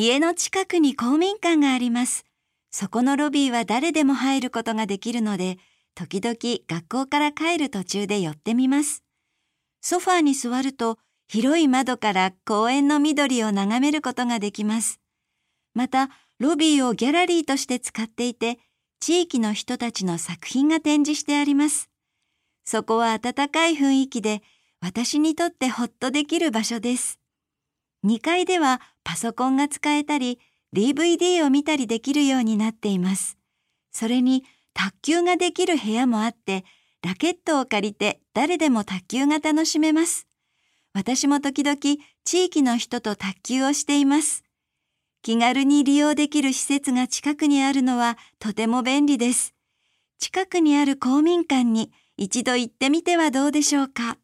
家の近くに公民館があります。そこのロビーは誰でも入ることができるので、時々学校から帰る途中で寄ってみます。ソファーに座ると広い窓から公園の緑を眺めることができます。また、ロビーをギャラリーとして使っていて、地域の人たちの作品が展示してあります。そこは温かい雰囲気で、私にとってほっとできる場所です。2階ではパソコンが使えたり、DVD を見たりできるようになっています。それに卓球ができる部屋もあって、ラケットを借りて誰でも卓球が楽しめます。私も時々地域の人と卓球をしています。気軽に利用できる施設が近くにあるのはとても便利です。近くにある公民館に一度行ってみてはどうでしょうか？